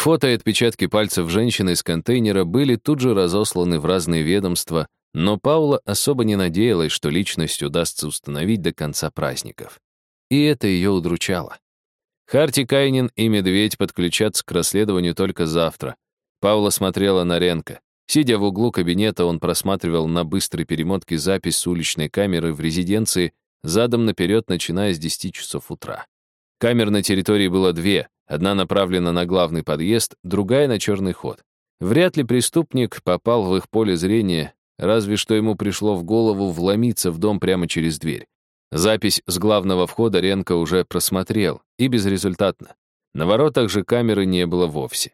Фото и отпечатки пальцев женщины из контейнера были тут же разосланы в разные ведомства, но Паула особо не надеялась, что личность удастся установить до конца праздников. И это ее удручало. Харти Кайнин и Медведь подключатся к расследованию только завтра. Паула смотрела на Ренка. Сидя в углу кабинета, он просматривал на быстрой перемотке запись с уличной камеры в резиденции задом наперед, начиная с 10 часов утра. Камер на территории было две, одна направлена на главный подъезд, другая — на черный ход. Вряд ли преступник попал в их поле зрения, разве что ему пришло в голову вломиться в дом прямо через дверь. Запись с главного входа Ренко уже просмотрел, и безрезультатно. На воротах же камеры не было вовсе.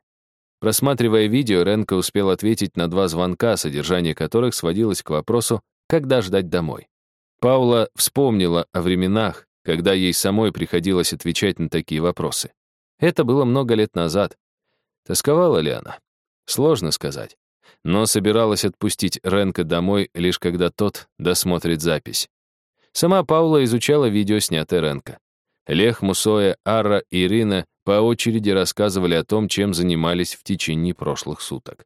Просматривая видео, Ренко успел ответить на два звонка, содержание которых сводилось к вопросу, когда ждать домой. Паула вспомнила о временах, когда ей самой приходилось отвечать на такие вопросы. Это было много лет назад. Тосковала ли она? Сложно сказать. Но собиралась отпустить Ренка домой, лишь когда тот досмотрит запись. Сама Паула изучала видео, снятое Ренко. Лех, Мусоя, Арра и Ирина по очереди рассказывали о том, чем занимались в течение прошлых суток.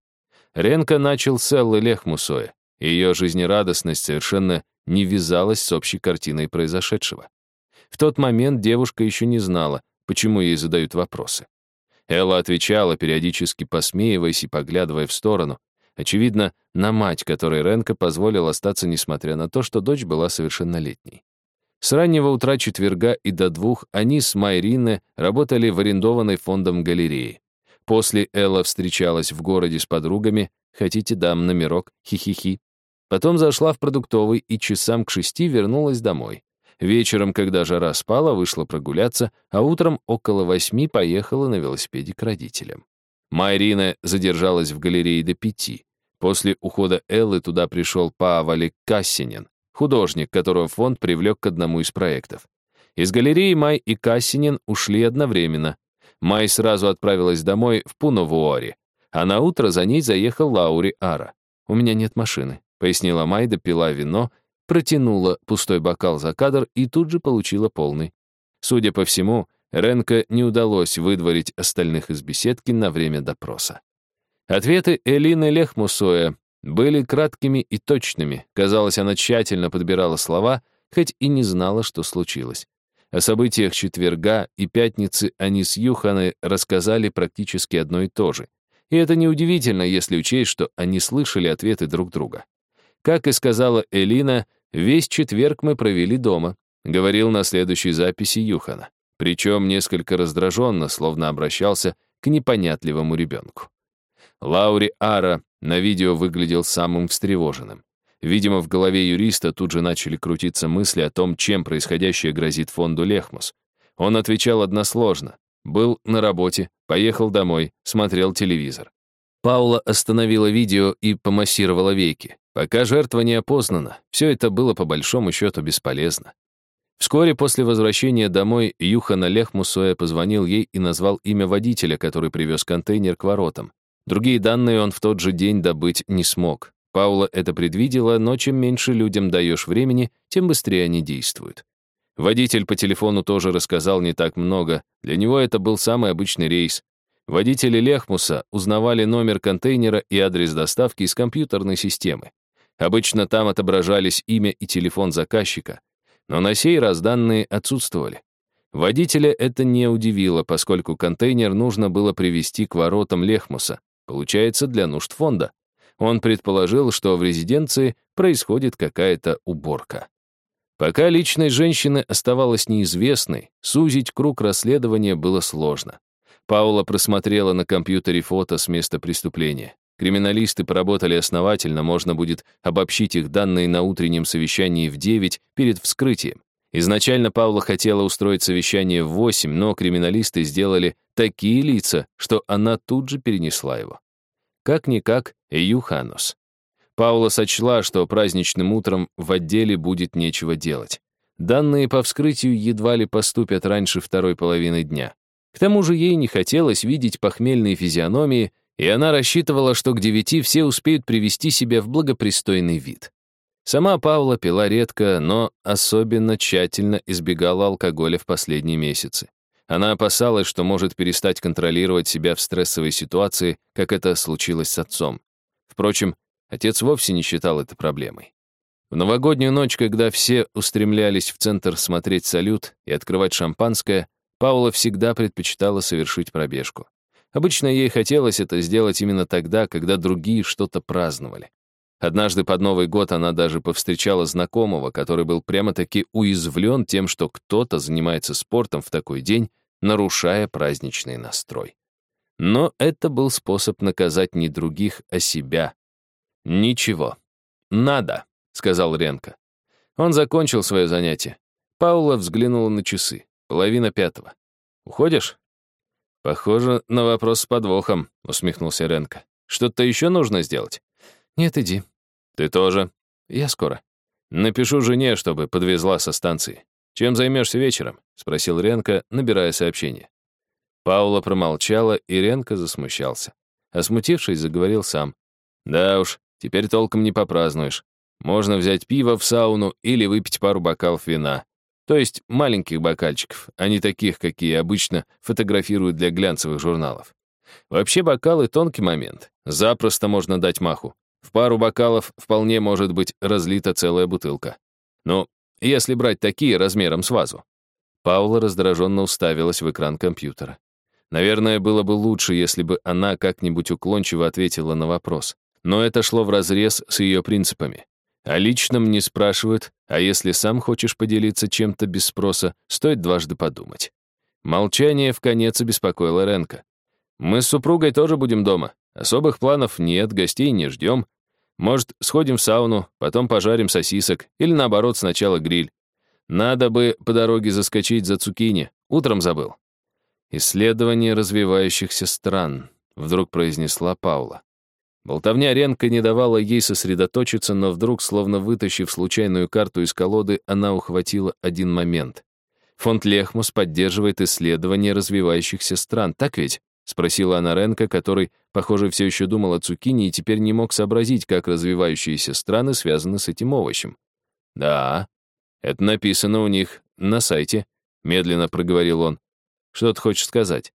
Ренко начал с Эллы Лех Мусоя. Ее жизнерадостность совершенно не вязалась с общей картиной произошедшего. В тот момент девушка еще не знала, почему ей задают вопросы. Элла отвечала, периодически посмеиваясь и поглядывая в сторону, Очевидно, на мать, которой Ренко позволил остаться, несмотря на то, что дочь была совершеннолетней. С раннего утра четверга и до двух они с Майрине работали в арендованной фондом галерее. После Элла встречалась в городе с подругами, хотите дам номерок, хи-хи-хи. Потом зашла в продуктовый и часам к шести вернулась домой. Вечером, когда жара спала, вышла прогуляться, а утром около восьми поехала на велосипеде к родителям. Майрина задержалась в галерее до пяти. После ухода Эллы туда пришел Павалик Кассинин, художник, которого фонд привлек к одному из проектов. Из галереи Май и Кассинин ушли одновременно. Май сразу отправилась домой в Пуновуоре, а на утро за ней заехал Лаури Ара. «У меня нет машины», — пояснила Май, допила вино, протянула пустой бокал за кадр и тут же получила полный. Судя по всему, Ренко не удалось выдворить остальных из беседки на время допроса. Ответы Элины Лехмусоя были краткими и точными. Казалось, она тщательно подбирала слова, хоть и не знала, что случилось. О событиях четверга и пятницы они с Юханой рассказали практически одно и то же. И это неудивительно, если учесть, что они слышали ответы друг друга. Как и сказала Элина, весь четверг мы провели дома, говорил на следующей записи Юхана. Причем несколько раздраженно, словно обращался к непонятливому ребенку. Лаури Ара на видео выглядел самым встревоженным. Видимо, в голове юриста тут же начали крутиться мысли о том, чем происходящее грозит фонду Лехмус. Он отвечал односложно. Был на работе, поехал домой, смотрел телевизор. Паула остановила видео и помассировала веки. Пока жертва не опознана, все это было по большому счету бесполезно. Вскоре после возвращения домой Юхан Олег Мусоя позвонил ей и назвал имя водителя, который привез контейнер к воротам. Другие данные он в тот же день добыть не смог. Паула это предвидела, но чем меньше людям даешь времени, тем быстрее они действуют. Водитель по телефону тоже рассказал не так много. Для него это был самый обычный рейс. Водители Лехмуса узнавали номер контейнера и адрес доставки из компьютерной системы. Обычно там отображались имя и телефон заказчика, но на сей раз данные отсутствовали. Водителя это не удивило, поскольку контейнер нужно было привести к воротам Лехмуса, Получается, для нужд фонда. Он предположил, что в резиденции происходит какая-то уборка. Пока личность женщины оставалась неизвестной, сузить круг расследования было сложно. Паула просмотрела на компьютере фото с места преступления. Криминалисты поработали основательно, можно будет обобщить их данные на утреннем совещании в 9 перед вскрытием. Изначально Павла хотела устроить совещание в 8, но криминалисты сделали такие лица, что она тут же перенесла его. Как-никак Юханус. Паула сочла, что праздничным утром в отделе будет нечего делать. Данные по вскрытию едва ли поступят раньше второй половины дня. К тому же ей не хотелось видеть похмельные физиономии, и она рассчитывала, что к девяти все успеют привести себя в благопристойный вид. Сама Павла пила редко, но особенно тщательно избегала алкоголя в последние месяцы. Она опасалась, что может перестать контролировать себя в стрессовой ситуации, как это случилось с отцом. Впрочем, отец вовсе не считал это проблемой. В новогоднюю ночь, когда все устремлялись в центр смотреть салют и открывать шампанское, Паула всегда предпочитала совершить пробежку. Обычно ей хотелось это сделать именно тогда, когда другие что-то праздновали. Однажды под Новый год она даже повстречала знакомого, который был прямо-таки уязвлен тем, что кто-то занимается спортом в такой день, нарушая праздничный настрой. Но это был способ наказать не других, а себя. «Ничего. Надо», — сказал Ренко. Он закончил свое занятие. Паула взглянула на часы. Половина пятого. «Уходишь?» «Похоже на вопрос с подвохом», — усмехнулся Ренко. «Что-то еще нужно сделать?» «Нет, иди». «Ты тоже?» «Я скоро». «Напишу жене, чтобы подвезла со станции. Чем займешься вечером?» — спросил Ренко, набирая сообщение. Паула промолчала, и Ренко засмущался. А смутившись, заговорил сам. «Да уж, теперь толком не попразднуешь. Можно взять пиво в сауну или выпить пару бокалов вина. То есть маленьких бокальчиков, а не таких, какие обычно фотографируют для глянцевых журналов. Вообще бокалы — тонкий момент. Запросто можно дать маху. В пару бокалов вполне может быть разлита целая бутылка. Ну, если брать такие размером с вазу. Паула раздраженно уставилась в экран компьютера. Наверное, было бы лучше, если бы она как-нибудь уклончиво ответила на вопрос. Но это шло вразрез с ее принципами. О личном не спрашивают, а если сам хочешь поделиться чем-то без спроса, стоит дважды подумать. Молчание в конец обеспокоило Ренка. «Мы с супругой тоже будем дома. Особых планов нет, гостей не ждем. Может, сходим в сауну, потом пожарим сосисок, или наоборот, сначала гриль. Надо бы по дороге заскочить за цукини. Утром забыл». «Исследование развивающихся стран», — вдруг произнесла Паула. Болтовня Ренка не давала ей сосредоточиться, но вдруг, словно вытащив случайную карту из колоды, она ухватила один момент. Фонд Лехмус поддерживает исследования развивающихся стран, так ведь? Спросила она Ренка, который, похоже, все еще думал о цукини и теперь не мог сообразить, как развивающиеся страны связаны с этим овощем. «Да, это написано у них на сайте», — медленно проговорил он. «Что ты хочешь сказать?»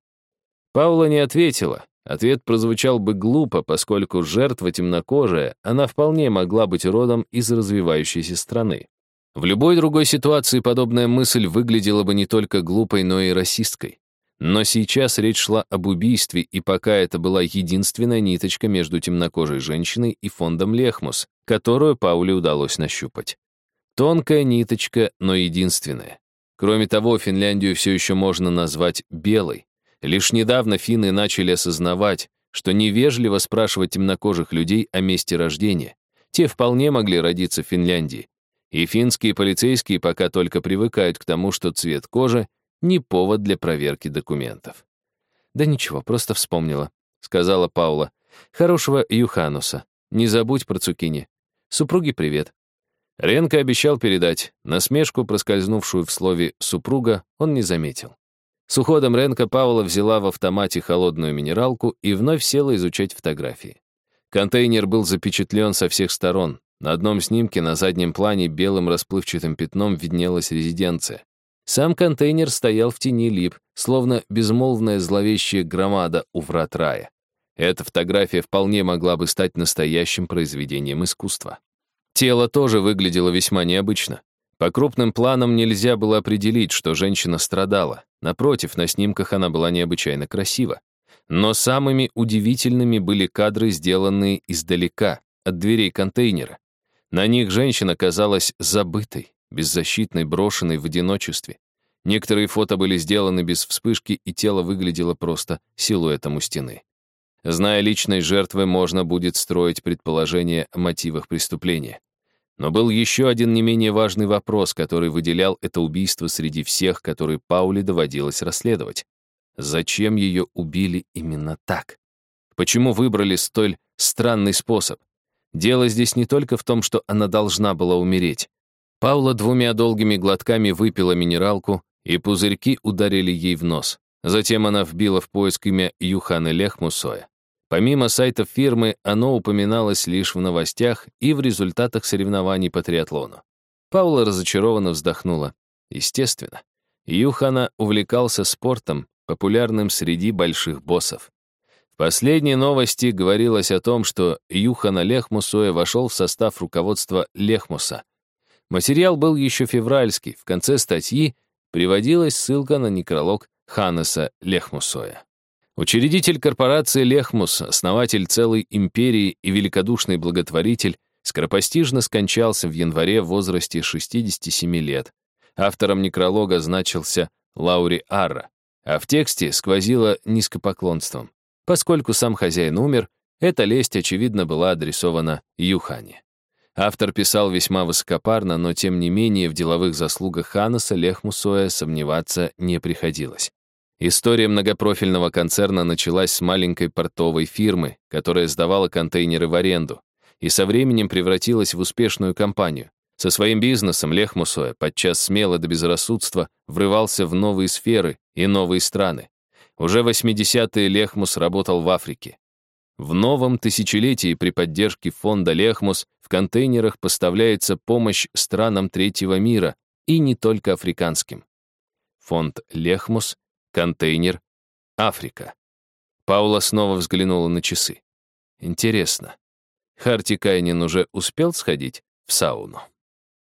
Паула не ответила, Ответ прозвучал бы глупо, поскольку жертва темнокожая, она вполне могла быть родом из развивающейся страны. В любой другой ситуации подобная мысль выглядела бы не только глупой, но и расисткой. Но сейчас речь шла об убийстве, и пока это была единственная ниточка между темнокожей женщиной и фондом Лехмус, которую Пауле удалось нащупать. Тонкая ниточка, но единственная. Кроме того, Финляндию все еще можно назвать белой. Лишь недавно финны начали осознавать, что невежливо спрашивать темнокожих людей о месте рождения. Те вполне могли родиться в Финляндии. И финские полицейские пока только привыкают к тому, что цвет кожи — не повод для проверки документов. «Да ничего, просто вспомнила», — сказала Паула. «Хорошего Юхануса. Не забудь про цукини. Супруге привет». Ренко обещал передать. Насмешку, проскользнувшую в слове «супруга», он не заметил. С уходом Ренка Паула взяла в автомате холодную минералку и вновь села изучать фотографии. Контейнер был запечатлен со всех сторон. На одном снимке на заднем плане белым расплывчатым пятном виднелась резиденция. Сам контейнер стоял в тени лип, словно безмолвная зловещая громада у врат рая. Эта фотография вполне могла бы стать настоящим произведением искусства. Тело тоже выглядело весьма необычно. По крупным планам нельзя было определить, что женщина страдала. Напротив, на снимках она была необычайно красива. Но самыми удивительными были кадры, сделанные издалека, от дверей контейнера. На них женщина казалась забытой, беззащитной, брошенной в одиночестве. Некоторые фото были сделаны без вспышки, и тело выглядело просто силуэтом у стены. Зная личность жертвы, можно будет строить предположения о мотивах преступления. Но был еще один не менее важный вопрос, который выделял это убийство среди всех, которые Пауле доводилось расследовать. Зачем ее убили именно так? Почему выбрали столь странный способ? Дело здесь не только в том, что она должна была умереть. Паула двумя долгими глотками выпила минералку, и пузырьки ударили ей в нос. Затем она вбила в поиск имя Юхана Лехмусоя. Помимо сайтов фирмы, оно упоминалось лишь в новостях и в результатах соревнований по триатлону. Паула разочарованно вздохнула. Естественно. Юхана увлекался спортом, популярным среди больших боссов. В последней новости говорилось о том, что Юхана Лехмусуэ вошел в состав руководства Лехмуса. Материал был еще февральский, в конце статьи приводилась ссылка на некролог Ханнеса Лехмусоя. Учредитель корпорации Лехмус, основатель целой империи и великодушный благотворитель, скоропостижно скончался в январе в возрасте 67 лет. Автором некролога значился Лаури Арра, а в тексте сквозило низкопоклонством. Поскольку сам хозяин умер, эта лесть, очевидно, была адресована Юхане. Автор писал весьма высокопарно, но тем не менее в деловых заслугах Ханнеса Лехмусоя сомневаться не приходилось. История многопрофильного концерна началась с маленькой портовой фирмы, которая сдавала контейнеры в аренду, и со временем превратилась в успешную компанию. Со своим бизнесом Лех Мусоя, подчас смело до безрассудства, врывался в новые сферы и новые страны. Уже в 80-е Лехмус работал в Африке. В новом тысячелетии при поддержке фонда Лехмус в контейнерах поставляется помощь странам третьего мира и не только африканским. Фонд Лехмус Контейнер. Африка. Паула снова взглянула на часы. Интересно. Харти Кайнин уже успел сходить в сауну?